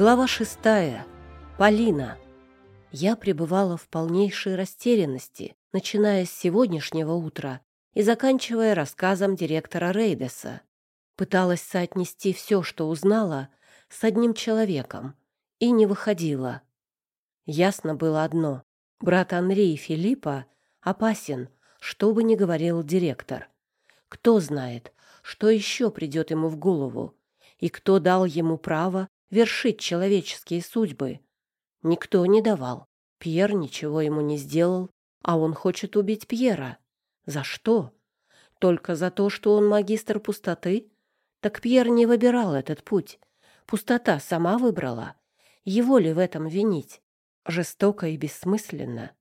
Глава шестая. Полина. Я пребывала в полнейшей растерянности, начиная с сегодняшнего утра и заканчивая рассказом директора Рейдеса. Пыталась соотнести все, что узнала, с одним человеком, и не выходила. Ясно было одно — брат Анри и Филиппа опасен, что бы ни говорил директор. Кто знает, что еще придет ему в голову, и кто дал ему право вершить человеческие судьбы. Никто не давал. Пьер ничего ему не сделал, а он хочет убить Пьера. За что? Только за то, что он магистр пустоты? Так Пьер не выбирал этот путь. Пустота сама выбрала. Его ли в этом винить? Жестоко и бессмысленно.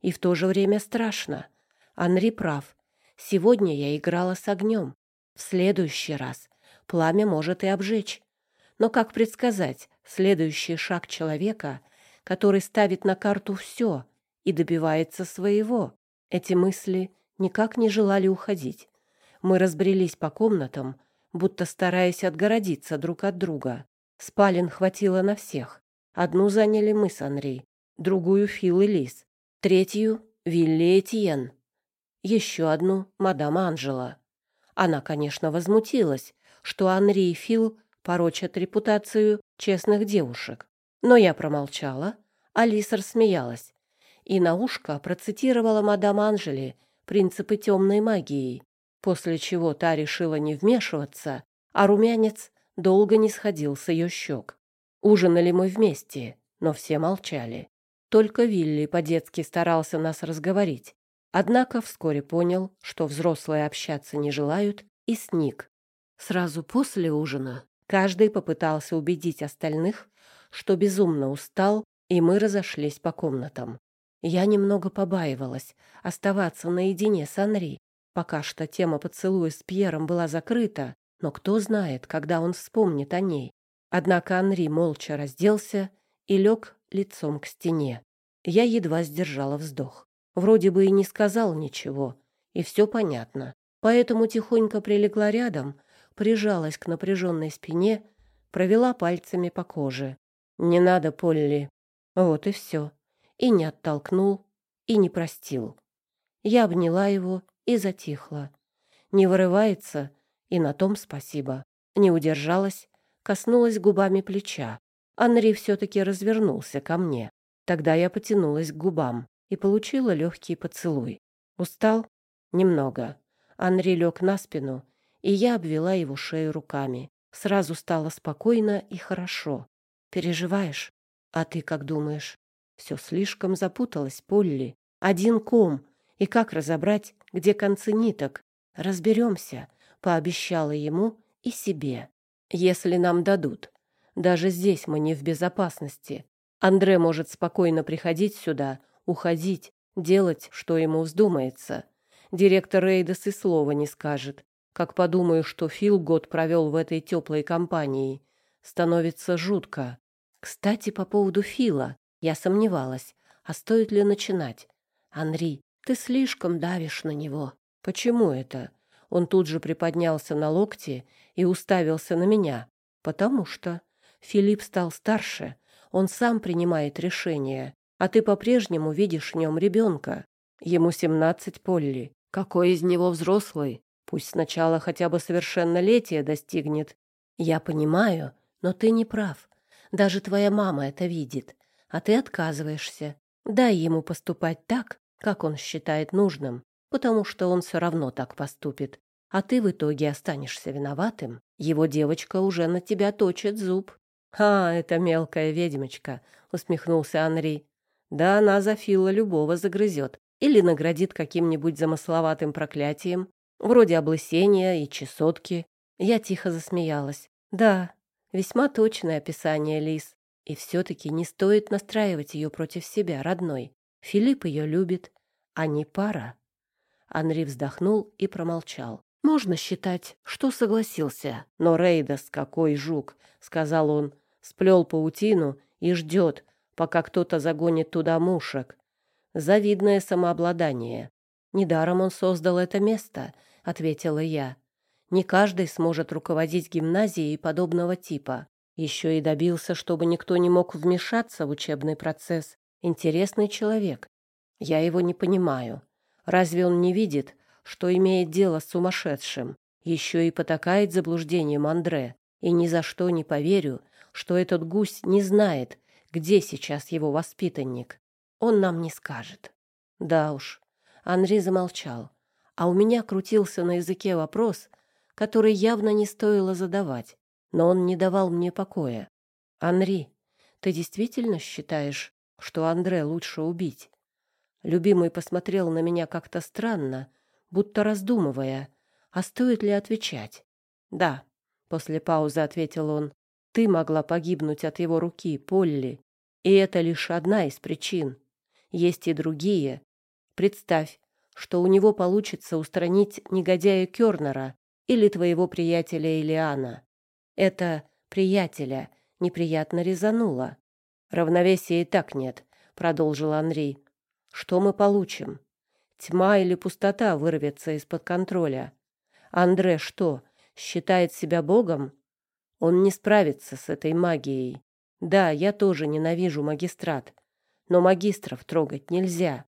И в то же время страшно. Анри прав. Сегодня я играла с огнем. В следующий раз пламя может и обжечь. Но как предсказать следующий шаг человека, который ставит на карту все и добивается своего? Эти мысли никак не желали уходить. Мы разбрелись по комнатам, будто стараясь отгородиться друг от друга. Спален хватило на всех. Одну заняли мы с Анри, другую — Фил и Лис, третью — Вилли Этьен, еще одну — мадам Анжела. Она, конечно, возмутилась, что Анри и Фил порочат репутацию честных девушек. Но я промолчала, а Лисар смеялась и на ушко процитировала мадам Анжели принципы темной магии, после чего та решила не вмешиваться, а румянец долго не сходил с ее щек. Ужинали мы вместе, но все молчали. Только Вилли по-детски старался нас разговорить. Однако вскоре понял, что взрослые общаться не желают, и сник. Сразу после ужина Каждый попытался убедить остальных, что безумно устал, и мы разошлись по комнатам. Я немного побаивалась оставаться наедине с Анри. Пока что тема поцелуя с Пьером была закрыта, но кто знает, когда он вспомнит о ней. Однако Анри молча разделся и лег лицом к стене. Я едва сдержала вздох. Вроде бы и не сказал ничего, и все понятно. Поэтому тихонько прилегла рядом прижалась к напряженной спине, провела пальцами по коже. «Не надо, Полли». Вот и все. И не оттолкнул, и не простил. Я обняла его и затихла. Не вырывается, и на том спасибо. Не удержалась, коснулась губами плеча. Анри все-таки развернулся ко мне. Тогда я потянулась к губам и получила легкий поцелуй. Устал? Немного. Анри лег на спину и я обвела его шею руками. Сразу стало спокойно и хорошо. «Переживаешь? А ты как думаешь?» Все слишком запуталось, Полли. Один ком. И как разобрать, где концы ниток? Разберемся, пообещала ему и себе. Если нам дадут. Даже здесь мы не в безопасности. Андре может спокойно приходить сюда, уходить, делать, что ему вздумается. Директор Рейдас и слова не скажет как подумаю, что Фил год провел в этой теплой компании. Становится жутко. Кстати, по поводу Фила. Я сомневалась, а стоит ли начинать. «Анри, ты слишком давишь на него». «Почему это?» Он тут же приподнялся на локте и уставился на меня. «Потому что Филипп стал старше, он сам принимает решения, а ты по-прежнему видишь в нем ребенка. Ему семнадцать Полли. Какой из него взрослый? Пусть сначала хотя бы совершеннолетие достигнет. Я понимаю, но ты не прав. Даже твоя мама это видит, а ты отказываешься. Дай ему поступать так, как он считает нужным, потому что он все равно так поступит. А ты в итоге останешься виноватым. Его девочка уже на тебя точит зуб. «А, это мелкая ведьмочка», — усмехнулся Анри. «Да она за Фила любого загрызет или наградит каким-нибудь замысловатым проклятием, Вроде облысения и чесотки. Я тихо засмеялась. Да, весьма точное описание Лис. И все-таки не стоит настраивать ее против себя, родной. Филипп ее любит, а не пара. Анри вздохнул и промолчал. Можно считать, что согласился. Но Рейдас какой жук, сказал он, сплел паутину и ждет, пока кто-то загонит туда мушек. Завидное самообладание. Недаром он создал это место, ответила я. Не каждый сможет руководить гимназией подобного типа. Еще и добился, чтобы никто не мог вмешаться в учебный процесс. Интересный человек. Я его не понимаю. Разве он не видит, что имеет дело с сумасшедшим? Еще и потакает заблуждением Андре. И ни за что не поверю, что этот гусь не знает, где сейчас его воспитанник. Он нам не скажет. Да уж. Анри замолчал. А у меня крутился на языке вопрос, который явно не стоило задавать, но он не давал мне покоя. «Анри, ты действительно считаешь, что Андре лучше убить?» Любимый посмотрел на меня как-то странно, будто раздумывая, а стоит ли отвечать. «Да», — после паузы ответил он, — «ты могла погибнуть от его руки, Полли, и это лишь одна из причин. Есть и другие. Представь, что у него получится устранить негодяя Кёрнера или твоего приятеля Илиана. Это приятеля неприятно резануло. Равновесия и так нет, продолжил Андрей. Что мы получим? Тьма или пустота вырвется из-под контроля. Андре что, считает себя богом? Он не справится с этой магией. Да, я тоже ненавижу магистрат, но магистров трогать нельзя.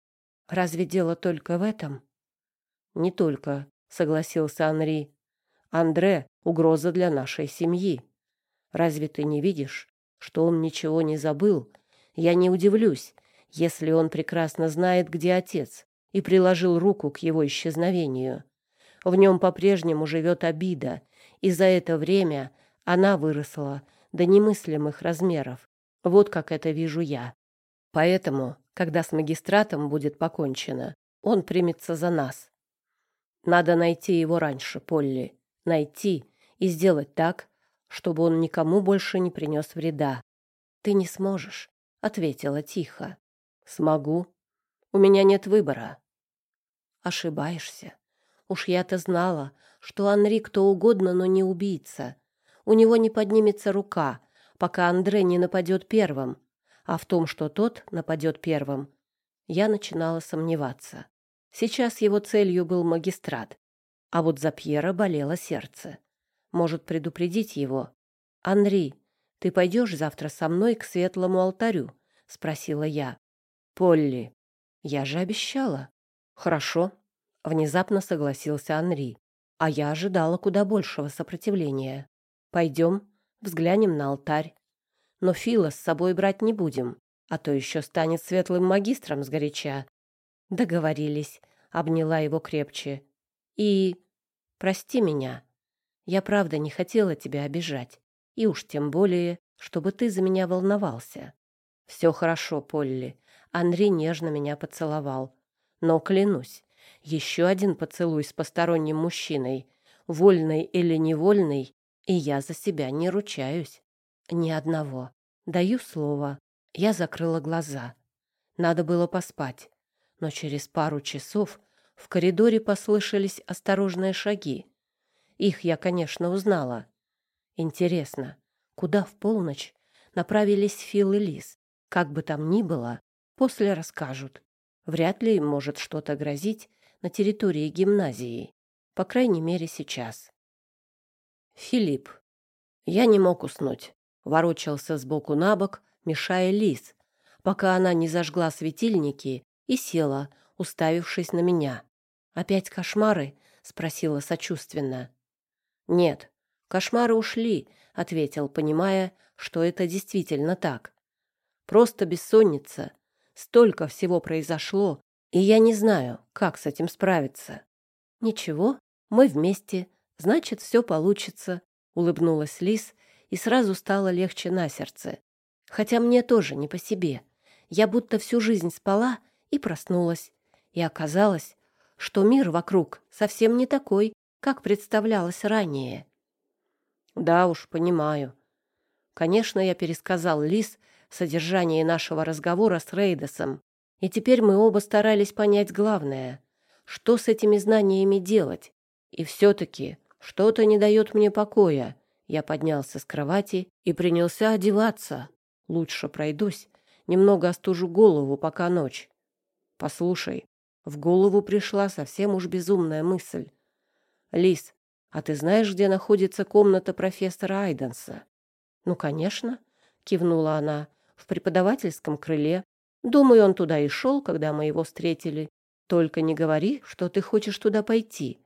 Разве дело только в этом? Не только, согласился Анри. Андре — угроза для нашей семьи. Разве ты не видишь, что он ничего не забыл? Я не удивлюсь, если он прекрасно знает, где отец, и приложил руку к его исчезновению. В нем по-прежнему живет обида, и за это время она выросла до немыслимых размеров. Вот как это вижу я. Поэтому, когда с магистратом будет покончено, он примется за нас. Надо найти его раньше, Полли найти и сделать так, чтобы он никому больше не принес вреда. «Ты не сможешь», — ответила тихо. «Смогу. У меня нет выбора». «Ошибаешься. Уж я-то знала, что Анри кто угодно, но не убийца. У него не поднимется рука, пока Андре не нападет первым. А в том, что тот нападет первым, я начинала сомневаться. Сейчас его целью был магистрат, а вот за Пьера болело сердце. Может предупредить его. «Анри, ты пойдешь завтра со мной к светлому алтарю?» — спросила я. «Полли, я же обещала». «Хорошо», — внезапно согласился Анри. А я ожидала куда большего сопротивления. «Пойдем, взглянем на алтарь. Но Фила с собой брать не будем, а то еще станет светлым магистром сгоряча». «Договорились», — обняла его крепче. И прости меня. Я правда не хотела тебя обижать. И уж тем более, чтобы ты за меня волновался. Все хорошо, Полли. Андрей нежно меня поцеловал. Но клянусь, еще один поцелуй с посторонним мужчиной, вольный или невольный, и я за себя не ручаюсь. Ни одного. Даю слово. Я закрыла глаза. Надо было поспать. Но через пару часов в коридоре послышались осторожные шаги. Их я, конечно, узнала. Интересно, куда в полночь направились Фил и Лис? Как бы там ни было, после расскажут. Вряд ли им может что-то грозить на территории гимназии. По крайней мере, сейчас. Филипп. Я не мог уснуть. Ворочался сбоку на бок, мешая Лис, пока она не зажгла светильники и села, уставившись на меня. «Опять кошмары?» — спросила сочувственно. «Нет, кошмары ушли», — ответил, понимая, что это действительно так. «Просто бессонница. Столько всего произошло, и я не знаю, как с этим справиться». «Ничего, мы вместе, значит, все получится», — улыбнулась Лис, и сразу стало легче на сердце. Хотя мне тоже не по себе. Я будто всю жизнь спала и проснулась, и оказалось, что мир вокруг совсем не такой, как представлялось ранее. Да уж, понимаю. Конечно, я пересказал Лис содержание нашего разговора с Рейдосом, и теперь мы оба старались понять главное, что с этими знаниями делать. И все-таки что-то не дает мне покоя. Я поднялся с кровати и принялся одеваться. Лучше пройдусь, немного остужу голову, пока ночь. Послушай, в голову пришла совсем уж безумная мысль. «Лис, а ты знаешь, где находится комната профессора Айденса?» «Ну, конечно», — кивнула она, — «в преподавательском крыле. Думаю, он туда и шел, когда мы его встретили. Только не говори, что ты хочешь туда пойти.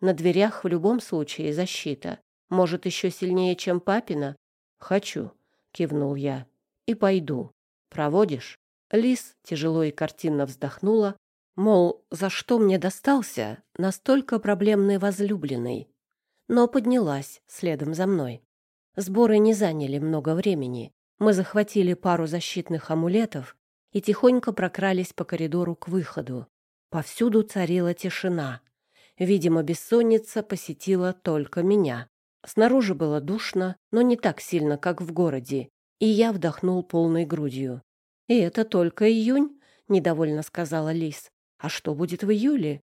На дверях в любом случае защита. Может, еще сильнее, чем папина?» «Хочу», — кивнул я. «И пойду. Проводишь?» Лис тяжело и картинно вздохнула, мол, за что мне достался настолько проблемный возлюбленный. Но поднялась следом за мной. Сборы не заняли много времени. Мы захватили пару защитных амулетов и тихонько прокрались по коридору к выходу. Повсюду царила тишина. Видимо, бессонница посетила только меня. Снаружи было душно, но не так сильно, как в городе, и я вдохнул полной грудью. «И это только июнь?» — недовольно сказала Лис. «А что будет в июле?»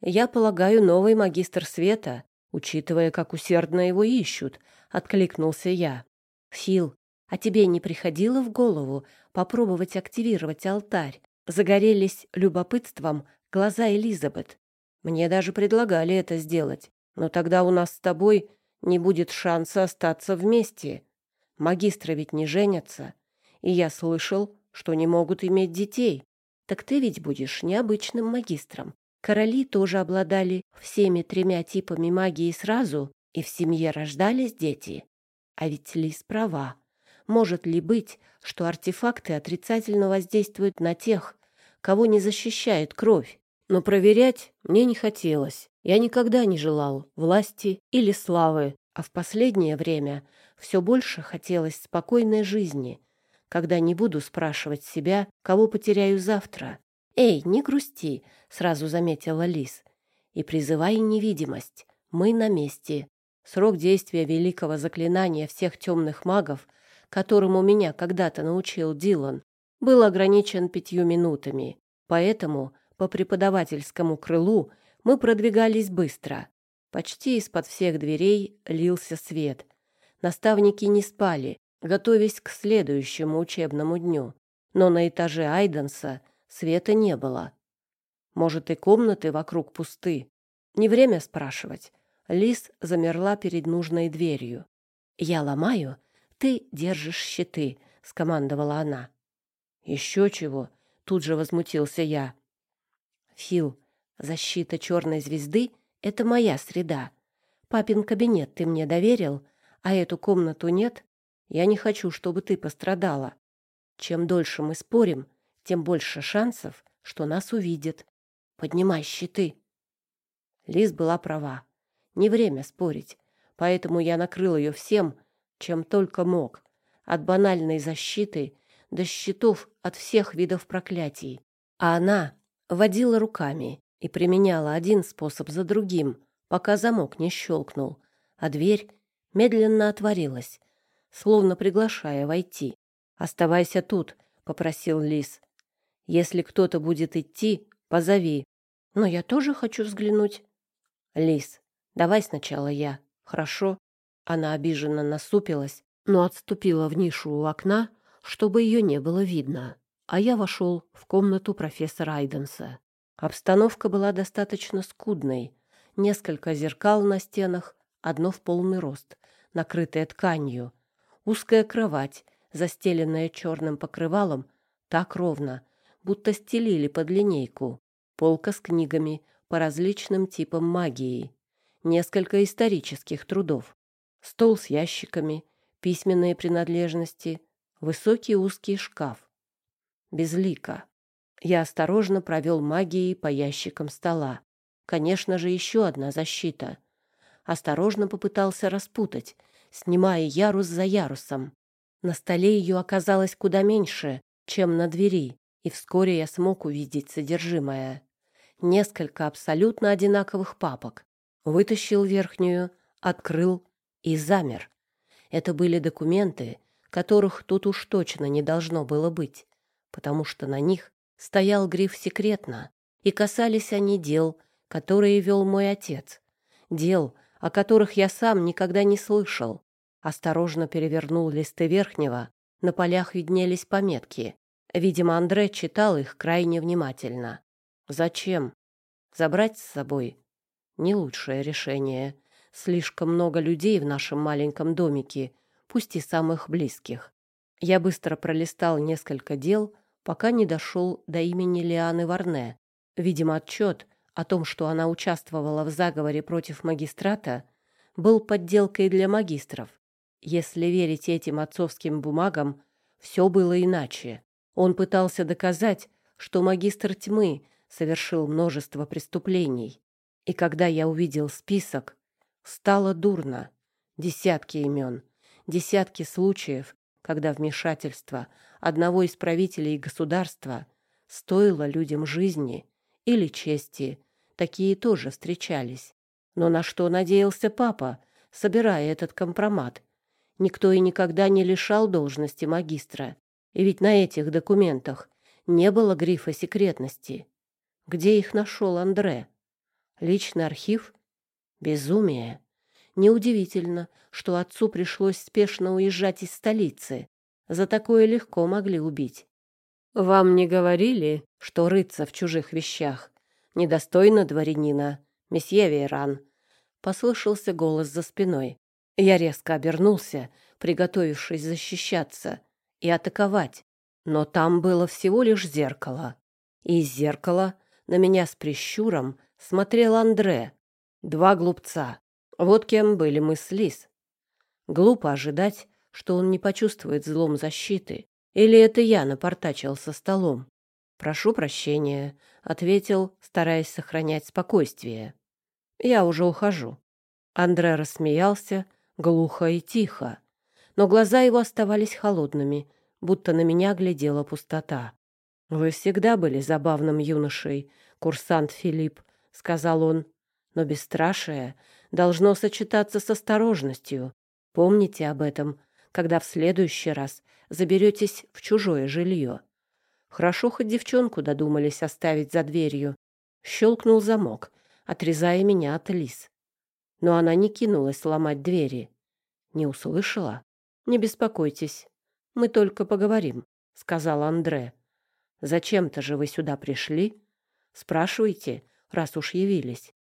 «Я полагаю, новый магистр света, учитывая, как усердно его ищут», — откликнулся я. «Фил, а тебе не приходило в голову попробовать активировать алтарь?» Загорелись любопытством глаза Элизабет. Мне даже предлагали это сделать, но тогда у нас с тобой не будет шанса остаться вместе. Магистры ведь не женятся. И я слышал, что не могут иметь детей. Так ты ведь будешь необычным магистром. Короли тоже обладали всеми тремя типами магии сразу, и в семье рождались дети. А ведь Лис права. Может ли быть, что артефакты отрицательно воздействуют на тех, кого не защищает кровь? Но проверять мне не хотелось. Я никогда не желал власти или славы, а в последнее время все больше хотелось спокойной жизни, когда не буду спрашивать себя, кого потеряю завтра. «Эй, не грусти», — сразу заметила Лис. «И призывай невидимость. Мы на месте. Срок действия великого заклинания всех темных магов, которому меня когда-то научил Дилан, был ограничен пятью минутами. Поэтому по преподавательскому крылу мы продвигались быстро. Почти из-под всех дверей лился свет. Наставники не спали, готовясь к следующему учебному дню. Но на этаже Айденса света не было. Может, и комнаты вокруг пусты. Не время спрашивать. Лис замерла перед нужной дверью. «Я ломаю, ты держишь щиты», — скомандовала она. «Еще чего?» — тут же возмутился я. «Фил, защита черной звезды — это моя среда. Папин кабинет ты мне доверил, а эту комнату нет, я не хочу, чтобы ты пострадала. Чем дольше мы спорим, тем больше шансов, что нас увидят. Поднимай щиты. Лиз была права. Не время спорить, поэтому я накрыл ее всем, чем только мог. От банальной защиты до щитов от всех видов проклятий. А она водила руками и применяла один способ за другим, пока замок не щелкнул, а дверь медленно отворилась, словно приглашая войти. «Оставайся тут», — попросил Лис. «Если кто-то будет идти, позови». «Но я тоже хочу взглянуть». «Лис, давай сначала я, хорошо?» Она обиженно насупилась, но отступила в нишу у окна, чтобы ее не было видно. А я вошел в комнату профессора Айденса. Обстановка была достаточно скудной. Несколько зеркал на стенах, одно в полный рост, накрытое тканью, Узкая кровать, застеленная черным покрывалом, так ровно, будто стелили под линейку. Полка с книгами по различным типам магии. Несколько исторических трудов. Стол с ящиками, письменные принадлежности, высокий узкий шкаф. Безлика. Я осторожно провел магией по ящикам стола. Конечно же, еще одна защита. Осторожно попытался распутать, снимая ярус за ярусом. На столе ее оказалось куда меньше, чем на двери, и вскоре я смог увидеть содержимое. Несколько абсолютно одинаковых папок. Вытащил верхнюю, открыл и замер. Это были документы, которых тут уж точно не должно было быть, потому что на них стоял гриф «Секретно», и касались они дел, которые вел мой отец. Дел, о которых я сам никогда не слышал. Осторожно перевернул листы верхнего, на полях виднелись пометки. Видимо, Андре читал их крайне внимательно. Зачем? Забрать с собой? Не лучшее решение. Слишком много людей в нашем маленьком домике. пусть и самых близких. Я быстро пролистал несколько дел, пока не дошел до имени Лианы Варне. Видимо, отчет о том, что она участвовала в заговоре против магистрата, был подделкой для магистров. Если верить этим отцовским бумагам, все было иначе. Он пытался доказать, что магистр тьмы совершил множество преступлений. И когда я увидел список, стало дурно. Десятки имен, десятки случаев, когда вмешательство одного из правителей государства стоило людям жизни или чести. Такие тоже встречались. Но на что надеялся папа, собирая этот компромат? Никто и никогда не лишал должности магистра. И ведь на этих документах не было грифа секретности. Где их нашел Андре? Личный архив? Безумие. Неудивительно, что отцу пришлось спешно уезжать из столицы. За такое легко могли убить. «Вам не говорили, что рыться в чужих вещах недостойно дворянина, месье Вейран?» Послышался голос за спиной. Я резко обернулся, приготовившись защищаться и атаковать. Но там было всего лишь зеркало. И из зеркала на меня с прищуром смотрел Андре. Два глупца. Вот кем были мы с Лис. Глупо ожидать, что он не почувствует злом защиты. Или это я напортачил со столом? «Прошу прощения», — ответил, стараясь сохранять спокойствие. «Я уже ухожу». Андре рассмеялся, глухо и тихо, но глаза его оставались холодными, будто на меня глядела пустота. «Вы всегда были забавным юношей, курсант Филипп», — сказал он, «но бесстрашие должно сочетаться с осторожностью. Помните об этом, когда в следующий раз заберетесь в чужое жилье. Хорошо хоть девчонку додумались оставить за дверью. Щелкнул замок, отрезая меня от лис. Но она не кинулась ломать двери. Не услышала? Не беспокойтесь. Мы только поговорим, сказал Андре. Зачем-то же вы сюда пришли? Спрашивайте, раз уж явились.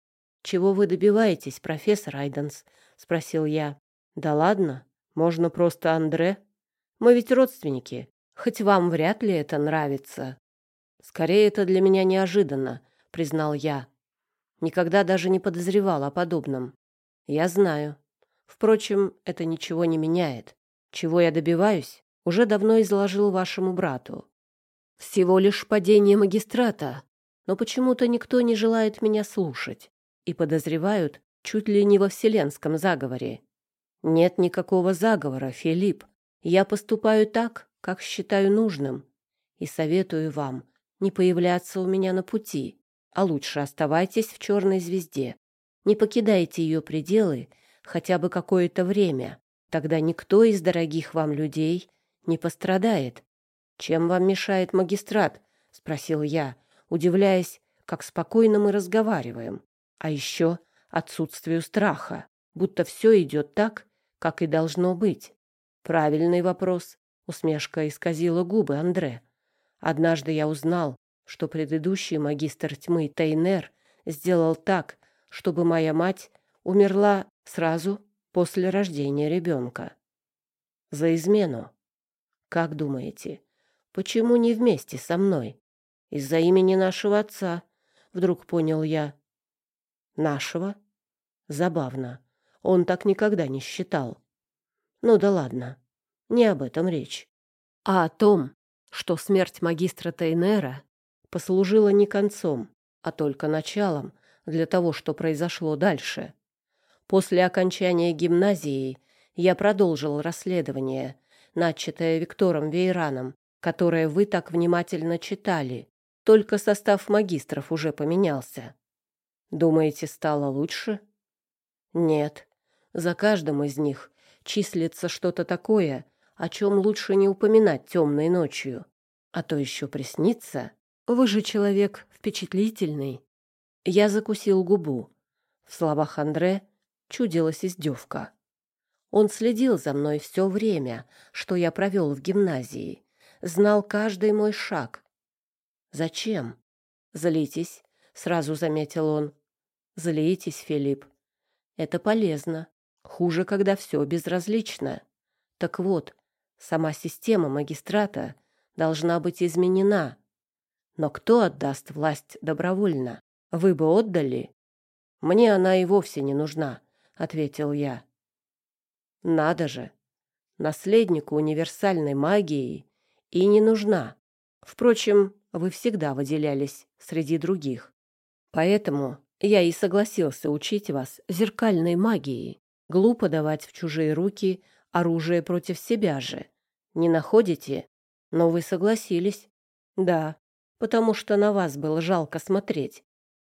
Чего вы добиваетесь, профессор Айденс? спросил я. Да ладно, можно просто Андре. Мы ведь родственники, хоть вам вряд ли это нравится. Скорее, это для меня неожиданно, признал я. Никогда даже не подозревал о подобном. Я знаю. Впрочем, это ничего не меняет. Чего я добиваюсь, уже давно изложил вашему брату. Всего лишь падение магистрата, но почему-то никто не желает меня слушать и подозревают чуть ли не во вселенском заговоре. Нет никакого заговора, Филипп. Я поступаю так, как считаю нужным, и советую вам не появляться у меня на пути, а лучше оставайтесь в черной звезде. Не покидайте ее пределы хотя бы какое-то время. Тогда никто из дорогих вам людей не пострадает. Чем вам мешает магистрат? спросил я, удивляясь, как спокойно мы разговариваем. А еще отсутствию страха, будто все идет так, как и должно быть. Правильный вопрос. Усмешка исказила губы Андре. Однажды я узнал, что предыдущий магистр тьмы Тейнер сделал так, чтобы моя мать умерла сразу после рождения ребенка. За измену. Как думаете, почему не вместе со мной? Из-за имени нашего отца, вдруг понял я. Нашего? Забавно. Он так никогда не считал. Ну да ладно, не об этом речь, а о том, что смерть магистра Тейнера послужила не концом, а только началом для того, что произошло дальше. После окончания гимназии я продолжил расследование, начатое Виктором Вейраном, которое вы так внимательно читали. Только состав магистров уже поменялся. Думаете, стало лучше? Нет. За каждым из них числится что-то такое, о чем лучше не упоминать темной ночью. А то еще приснится. Вы же человек впечатлительный. Я закусил губу. В словах Андре чудилась издевка. Он следил за мной все время, что я провел в гимназии, знал каждый мой шаг. «Зачем?» «Злитесь», — сразу заметил он. «Злитесь, Филипп. Это полезно. Хуже, когда все безразлично. Так вот, сама система магистрата должна быть изменена. Но кто отдаст власть добровольно? Вы бы отдали? Мне она и вовсе не нужна, ответил я. Надо же. Наследнику универсальной магии и не нужна. Впрочем, вы всегда выделялись среди других. Поэтому я и согласился учить вас зеркальной магии. Глупо давать в чужие руки оружие против себя же. Не находите? Но вы согласились. Да, потому что на вас было жалко смотреть.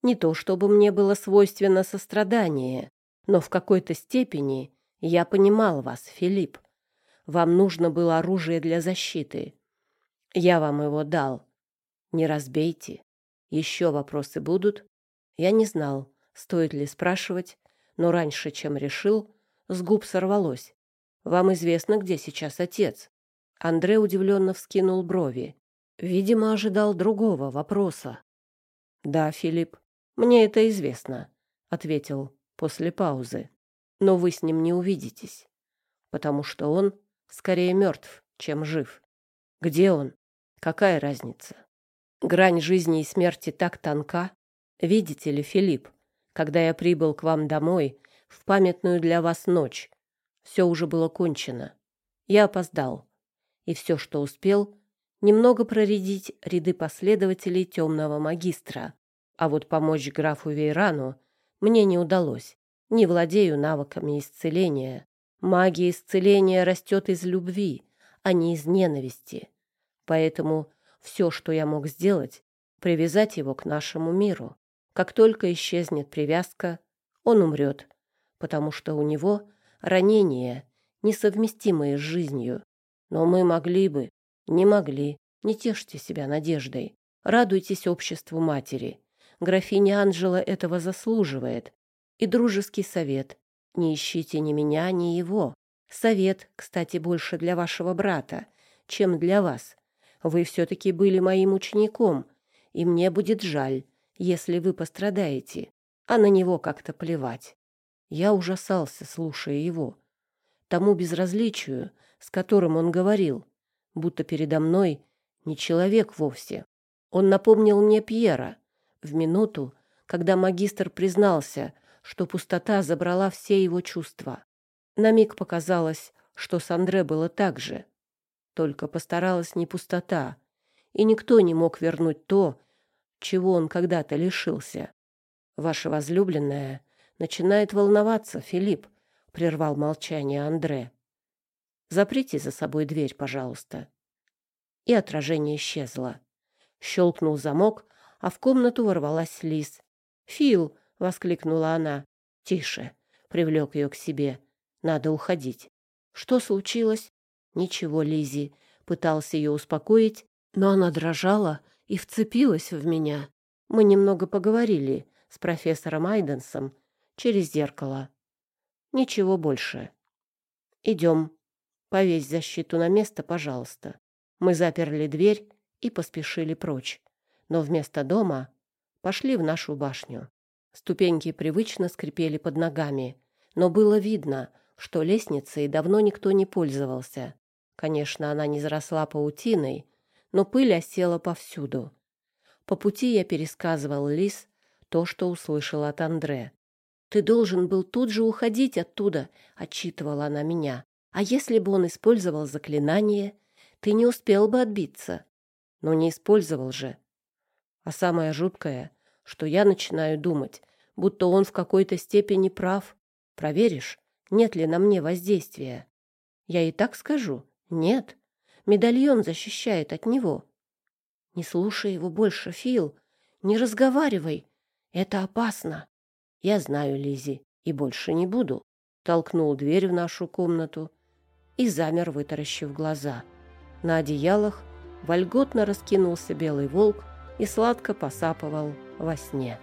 Не то чтобы мне было свойственно сострадание, но в какой-то степени я понимал вас, Филипп. Вам нужно было оружие для защиты. Я вам его дал. Не разбейте. Еще вопросы будут? Я не знал, стоит ли спрашивать, но раньше, чем решил, с губ сорвалось. Вам известно, где сейчас отец? Андре удивленно вскинул брови. Видимо, ожидал другого вопроса. Да, Филипп, мне это известно, ответил после паузы. Но вы с ним не увидитесь, потому что он скорее мертв, чем жив. Где он? Какая разница? Грань жизни и смерти так тонка. Видите ли, Филипп, когда я прибыл к вам домой в памятную для вас ночь, все уже было кончено. Я опоздал. И все, что успел, немного проредить ряды последователей темного магистра. А вот помочь графу Вейрану мне не удалось. Не владею навыками исцеления. Магия исцеления растет из любви, а не из ненависти. Поэтому все, что я мог сделать, привязать его к нашему миру. Как только исчезнет привязка, он умрет, потому что у него ранения, несовместимые с жизнью. Но мы могли бы, не могли. Не тешьте себя надеждой. Радуйтесь обществу матери. Графиня Анжела этого заслуживает. И дружеский совет. Не ищите ни меня, ни его. Совет, кстати, больше для вашего брата, чем для вас. Вы все-таки были моим учеником, и мне будет жаль, если вы пострадаете, а на него как-то плевать. Я ужасался, слушая его. Тому безразличию, с которым он говорил, будто передо мной не человек вовсе. Он напомнил мне Пьера в минуту, когда магистр признался, что пустота забрала все его чувства. На миг показалось, что с Андре было так же. Только постаралась не пустота, и никто не мог вернуть то, чего он когда-то лишился. Ваша возлюбленная начинает волноваться, Филипп, прервал молчание Андре. Заприте за собой дверь, пожалуйста. И отражение исчезло. Щелкнул замок, а в комнату ворвалась Лиз. «Фил!» — воскликнула она. «Тише!» — привлек ее к себе. «Надо уходить». «Что случилось?» Ничего, Лизи, пытался ее успокоить, но она дрожала и вцепилась в меня. Мы немного поговорили с профессором Айденсом через зеркало. Ничего больше. Идем. Повесь защиту на место, пожалуйста. Мы заперли дверь и поспешили прочь. Но вместо дома пошли в нашу башню. Ступеньки привычно скрипели под ногами, но было видно, что лестницей давно никто не пользовался. Конечно, она не заросла паутиной, но пыль осела повсюду. По пути я пересказывал Лис то, что услышал от Андре. «Ты должен был тут же уходить оттуда», — отчитывала она меня. «А если бы он использовал заклинание, ты не успел бы отбиться». Но не использовал же. А самое жуткое, что я начинаю думать, будто он в какой-то степени прав. Проверишь, нет ли на мне воздействия. Я и так скажу. Нет, медальон защищает от него. Не слушай его больше, Фил. Не разговаривай. Это опасно. Я знаю, Лизи, и больше не буду. Толкнул дверь в нашу комнату и замер, вытаращив глаза. На одеялах вольготно раскинулся белый волк и сладко посапывал во сне.